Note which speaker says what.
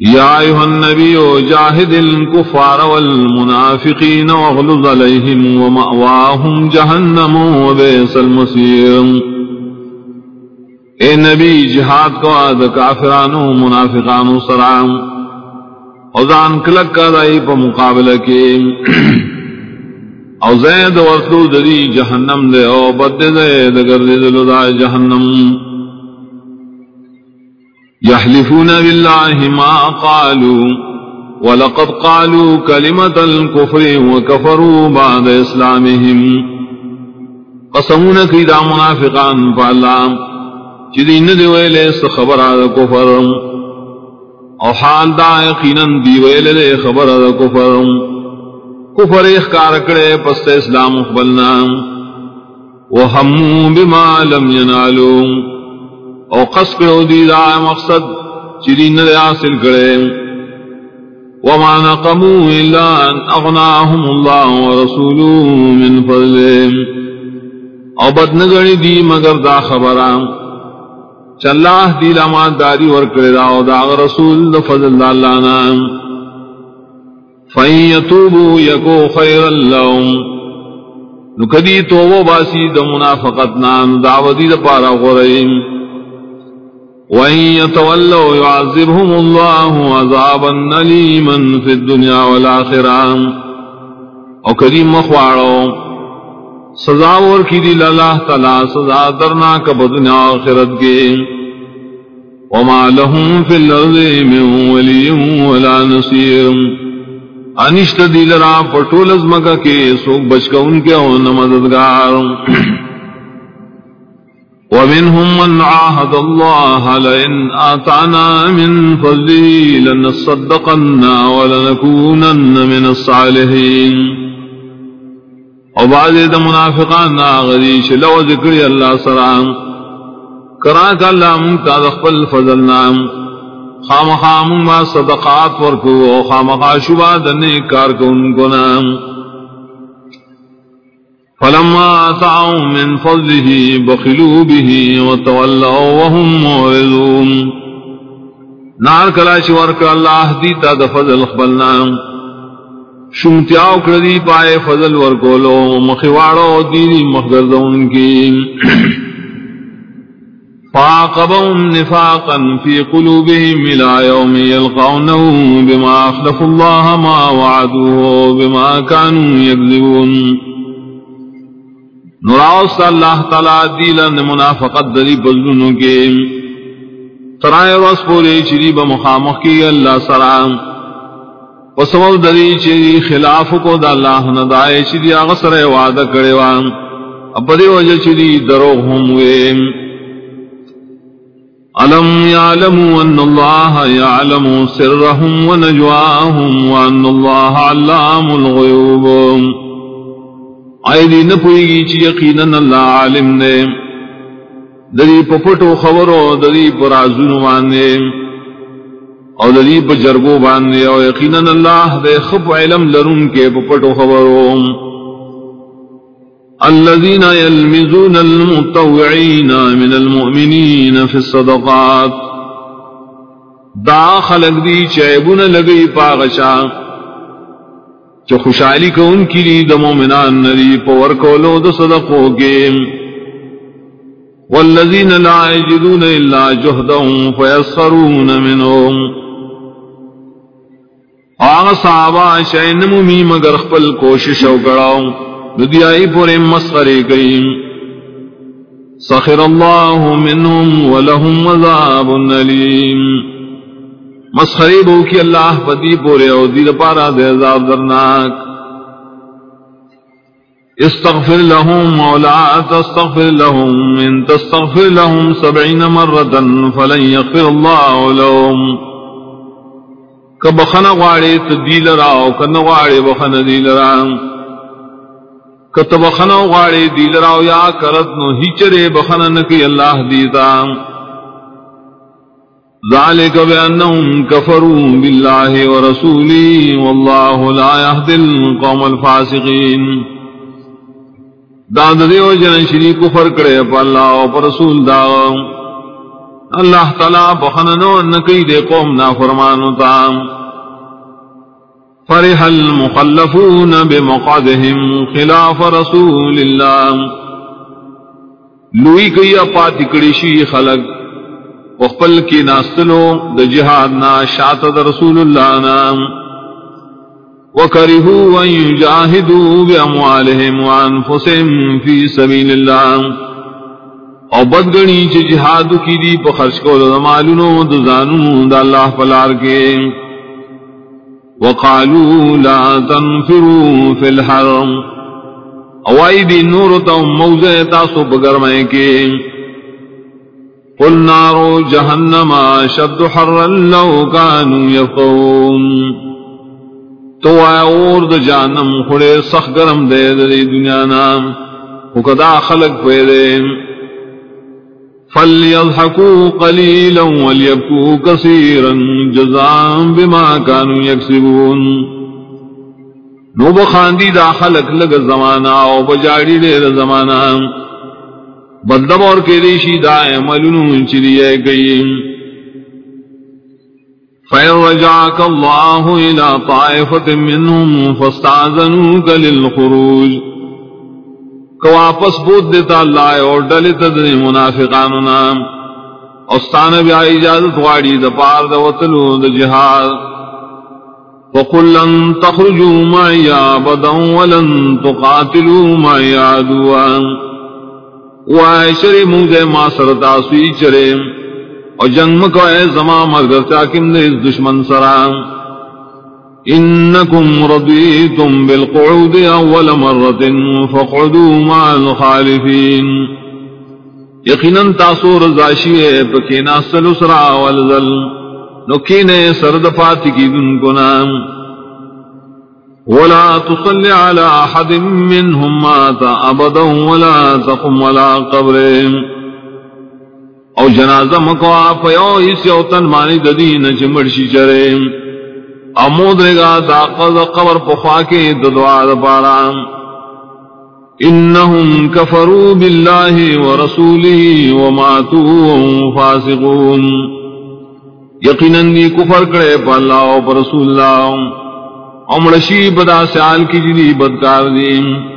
Speaker 1: يا أيها النبي جاهد الكفار والمنافقين واغلظ عليهم ومأواهم جهنم وبئس المصير. اے نبی، جہاد کو آد کافرانو، منافقانو سرام اوزان کلک کا دائی پا مقابلہ کے. او زید ورسلو دری جہنم دے، او بد زید گرد دلو دا جہنم. يحلفون بالله ما قالوا ولقد قالوا كلمة الكفر وكفروا بعد إسلامهم. قسمون كيدا منافقان فالله جدي ندي ويلي خبر هذا كفر او حال دا يقينا دي ويلي خبر هذا كفر كفر اخكار كره پست اسلام اخبرنا وهموا بما لم ينالوا. او قص کرو دی دا مقصد چری نہ حاصل کرے۔ وما نقموا الا ان اغناهم الله ورسوله من فضله او بد نگڑی دی مگر دا خبرام چلاہ دی لما داری ورکڑی دا او دا رسول دا فضل دا اللہ نام۔ فَإِن يَتُوبُوا يَكُوا خَيْرًا لَّهُمْ نُكَدِي توبو باسی دا منافقتنا دعوتی دا پارا غرئیم وَإِن يَتَوَلَّوْا يُعَذِّبْهُمُ اللَّهُ عَذَابًا أَلِيمًا فِي الدُّنْيَا وَالْآخِرَةِ. او کریم مخواڑو، سزا اور کی دی اللہ تعالی، سزا درنا کب دنیا آخرت کے وما لهم في الارض من ولي ولا نصير. انشت دی لرا پٹول ازمکا کے سوک بچکا ان کے اون مددگار ومنهم من عاهد الله لئن آتانا من فضله لنصدقن ولنكونن من الصالحين. وبعد ذا منافقان غريش لو ذكر الله سلام کراک اللہ منتا دخل فضل نام خام خام ما صدقات ورکو خام خاشبا دنے کار کو ان کو نام فلما آتاهم من فضله بخلوا به وتولوا وهم معرضون. نار کلا شورک اللہ دیتا دا فضل خبلنا. شمتیاو کردی پائے فضل ورکولو مخواڑو دینی مخدردون کی. فعاقبهم نفاقا في قلوبهم إلى يوم يلقونه بما أخلفوا الله ما وعدوه بما كانوا يكذبون نراؤس اللہ تعالی دیلن منافقت دری بزنوں کے۔ ترائے رس پورے چری بمخامخ کی اللہ سلام وسمو دری چری خلاف کو دا اللہ ندائے چری اغسر وعدہ کرے وان۔ اپدی وجہ چری دروغ ہم ہوئے۔ علم يعلموا ان الله يعلم سرهم ونجواهم وان الله علام الغيوب آئی دی نپوئی گی چی یقیناً اللہ عالم نے۔ دری پپٹو خبرو دری پر آزون باندے۔ اور دری پر جرگو باندے۔ اور یقیناً اللہ دے خب علم لرن کے پپٹو خبرو۔ الذين يلمزون المتوعين من المؤمنين في الصدقات۔ دا خلق دی چیبون لگئی پاغشاں چو خوشحالی کو ان کی لی دمو منان نری پور کولو دو صدقو کے۔ والذین لا یجدون الا جہدهم فیسخرون منهم۔ آغا صحابہ شین ممی مگر خپل کوشش او کڑاو ندیائی پورے مسخرے گئی سخر اللہ منهم ولهم عذاب علیم مسخری بو کی اللہ پتی پورے او دید پارا دے عذاب درناک. استغفر لهم مولا، تستغفر لهم ان تستغفر لهم سبعین مرتا فلن یغفر اللہ لهم کبخن غاڑی تدیل راو کن غاڑی بخن دیل راو. کتبخن غاڑی دیل راو یا کرت نو ہی چرے بخن نکی اللہ دیتا. ذلك بأنهم كفروا بالله ورسوله والله لا يهدي القوم الفاسقين. داد دیو جن شری کفر کرے پا اللہ و پر رسول دا. اللہ تعالی بخننو نکی دے قوم نا فرمانو تام فرح المخلفون بمقعدهم خلاف رسول اللہ لوئی گئی اپا تکڑی شی خلق وخپل کی ناستلو، د جہاد نا شاتد رسول اللہ نام وکرہو ان یجاہدو باموالہم وانفسهم فی سبیل اللہ او بدگنی چی جہاد کی دی پا خرچ کو دا مالونو دا زانو دا اللہ پلار کے وقالوا لا تنفروا في الحرم. اوائی دی نور تا موزے تاسو بگرمائے کے قل نارو جہنم شد حرا لو کانو یفقون۔ تو آیا اور دا جانم خڑے سخ گرم دے دے دنیا نام وکدا خلق پیدے فليضحكوا قليلا وليبكوا كثيرا جزاء بما كانوا يكسبون نو بخاندی دا خلق لگ زمانہ، او بجاڑی دے زمانہ۔ بدب اور کے ریشی دا عملن چلیے گئی۔ فَإِن رَجَعَكَ اللَّهُ إِلَى طَائِفَةٍ مِّنْهُمْ فَاسْتَأْذَنُوكَ لِلْخُرُوجِ۔ کو واپس بود دیتا اللہ اور ڈلی تدنی منافقان نام استان بیا اجازت واڑی د پار د وطلو د جہاد۔ وقل لن تخرجوا معي ابدا ولن تقاتلوا معي عدوا۔ وعشر موزے ما سرتا سوی چرے. اور جنگ مکو اے زمان مگر چاکم دے دشمن سرام انکم رضیتم بالقعود اول مرت فقعدوا مع الخالفین. یقینا تاسو رضاشی ہے پکینا سلسرا والذل نکینے سرد پاتی کی دن کو نام ولا تصل على احد منهم مات ابدا ولا تقم ولا قبر او جنازہ مکو آپ یو اس یوتن مانی ددین چمڑشی چرے امود گا داقض قبر پخوا کے دعا پارا. انہم کفروا باللہ ورسولہ وماتوا فاسقون. یقیناً کفر کرے پا اللہ و پر رسول اللہ. امرشی بدا سیال کی جلی بدکار دیم۔